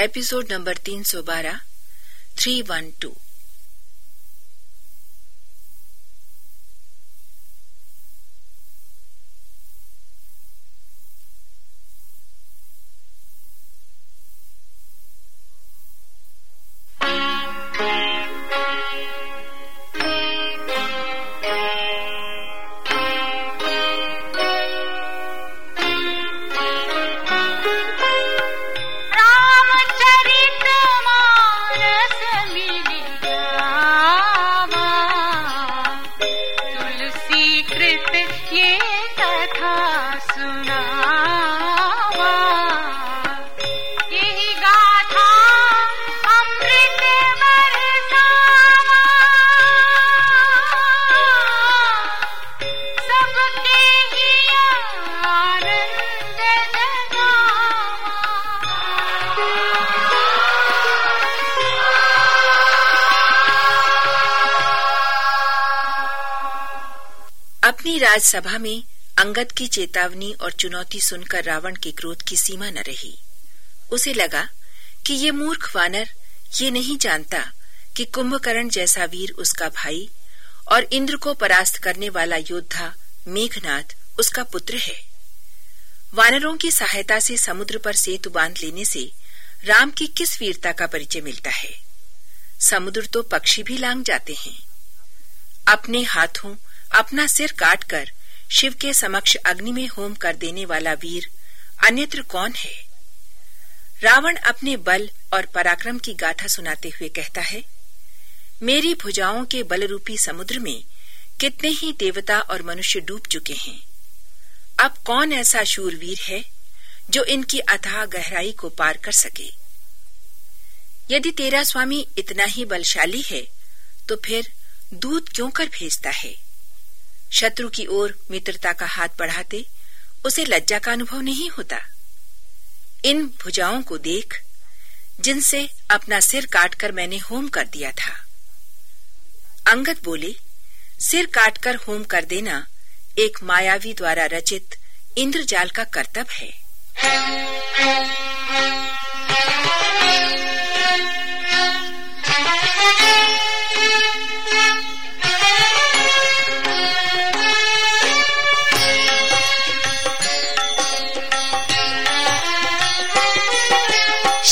Episode number तीन सौ बारह थ्री वन टू अपनी राजसभा में अंगद की चेतावनी और चुनौती सुनकर रावण के क्रोध की सीमा न रही। उसे लगा कि ये मूर्ख वानर ये नहीं जानता कि कुंभकर्ण जैसा वीर उसका भाई और इंद्र को परास्त करने वाला योद्धा मेघनाथ उसका पुत्र है। वानरों की सहायता से समुद्र पर सेतु बाँध लेने से राम की किस वीरता का परिचय मिलता है? समुद्र तो पक्षी भी लांग जाते हैं। अपने हाथों अपना सिर काटकर शिव के समक्ष अग्नि में होम कर देने वाला वीर अन्यत्र कौन है? रावण अपने बल और पराक्रम की गाथा सुनाते हुए कहता है, मेरी भुजाओं के बल रूपी समुद्र में कितने ही देवता और मनुष्य डूब चुके हैं। अब कौन ऐसा शूरवीर है जो इनकी अथाह गहराई को पार कर सके? यदि तेरा स्वामी इतना ही बलशाली है तो फिर दूध क्यों कर भेजता है? शत्रु की ओर मित्रता का हाथ बढ़ाते, उसे लज्जा का अनुभव नहीं होता। इन भुजाओं को देख, जिनसे अपना सिर काटकर मैंने होम कर दिया था। अंगद बोले, सिर काटकर होम कर देना एक मायावी द्वारा रचित इंद्रजाल का कर्तव्य है।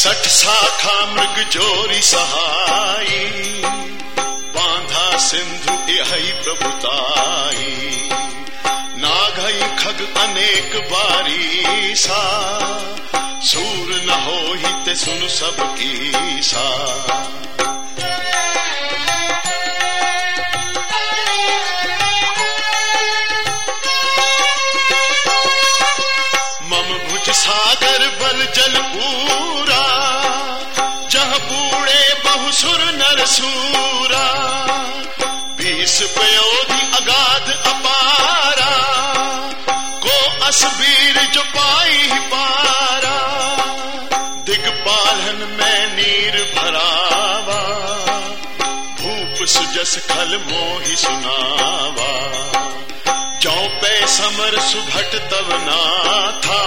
सठ शाखा मृग जोरी सहाई, बांधा सिंधु यही प्रभुताई नागई खग अनेक बारी सा सूर न हो ही ते सुन सब की सा मम भुज सागर बल जल बहुसुर नर सूरा, बीस पयोधि अगाध अपारा, को असबीर जो पाई पारा दिगपालन में नीर भरावा भूप सुजस खल मोहि सुनावा जौ पे समर सुभट तव ना था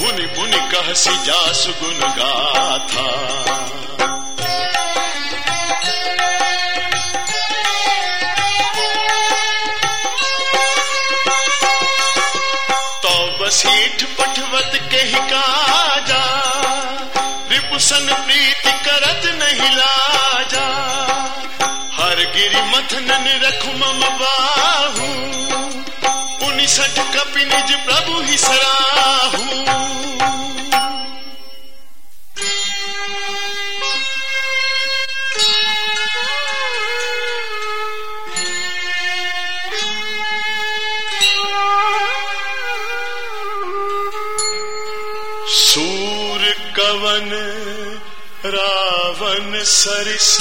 पुनि पुनि कह जा सुगुन गाथा। बसीठ पठवत के काजा रिपुसन प्रीत करत नहीं लाजा। हर गिरि मथनन रखु मम बाहू पुनि सठ कपि निज प्रभु ही सराहू। कवन रावण सरिस।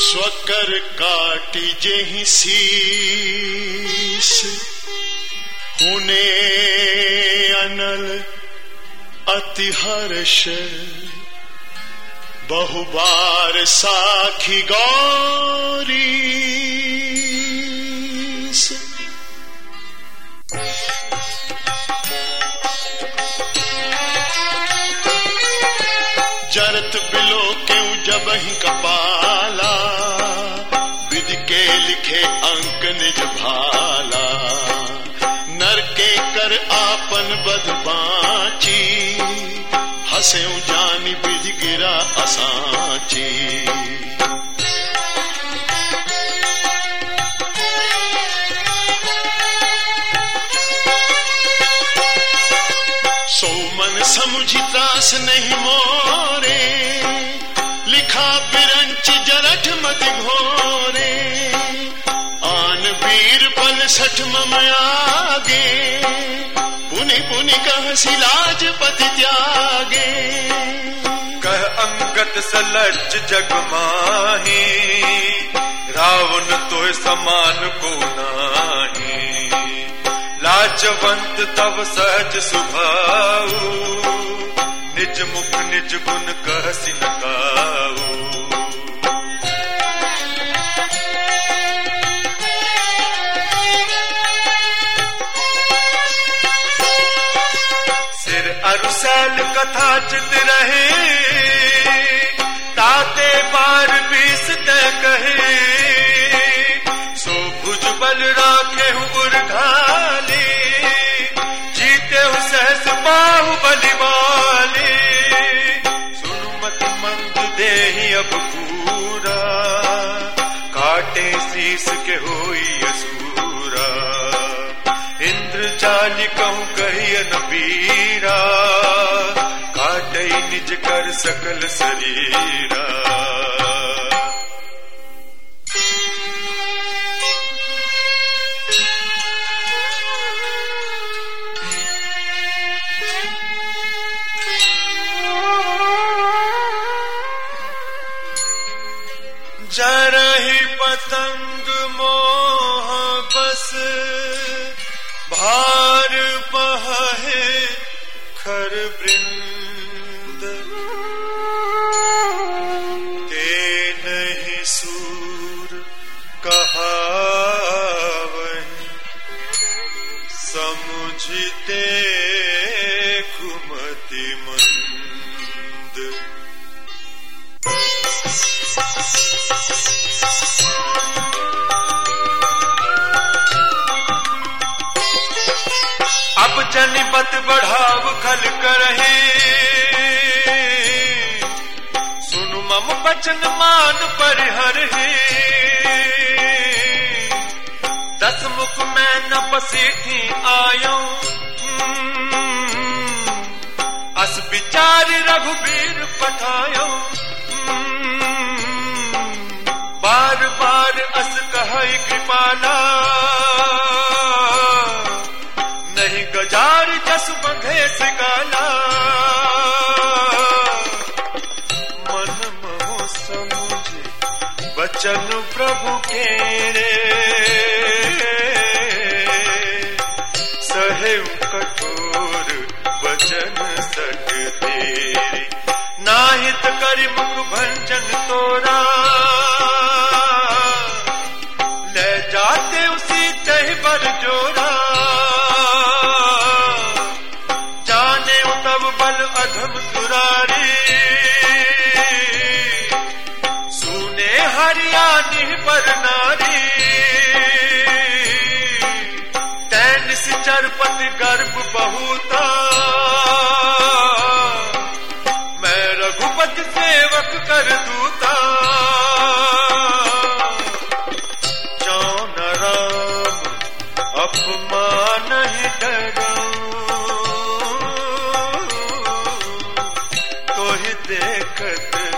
स्वकर काटी जेहि शीस हुने अनल अति हर्ष। बहुबार साखी गौरी। जरत बिलो क्यों जब ही कपाला, विध के लिखे अंक निज भाला। नर के कर आपन बद बाची हसे जानी बिज गिरा असाची। समुझी त्रास नहीं मोरे। लिखा बिरंच जरठ मत घोरे। आन वीर बल सठ मम आगे। पुनि पुनि कह सिलाज पति त्यागे। कह अंगत सलज जग माही। रावण तो समान को नाही। लाजवंत तव सहज सुभाऊ। निज मुख, निज गुण कह सिनकाऊ सिर अरुसैल कथा चित रहे काटे शीस के होई असूरा इंद्र जाली कहूँ कहिय नबीरा काटे निज कर सकल शरीरा। जनिबत बढ़ाव खल करहे। सुन मम बचन मान परिहर हे दस मुख में न बसेठी आयो। अस विचार रघुबीर पठायो। बार बार अस कह कृपाला। नहीं गजार जस बंधे से गाला मन मोह समझे बचन प्रभु के रे सहे कठोर वचन सट तेरे। नाहित कर मुख भंजन तोरा। ले जाते उसी तह पर जोरा। अधम सुरारी सुने हरियाणी पर नारी। तैनिस चरपत गर्भ बहुता। मैं रघुपति सेवक कर दूता देखत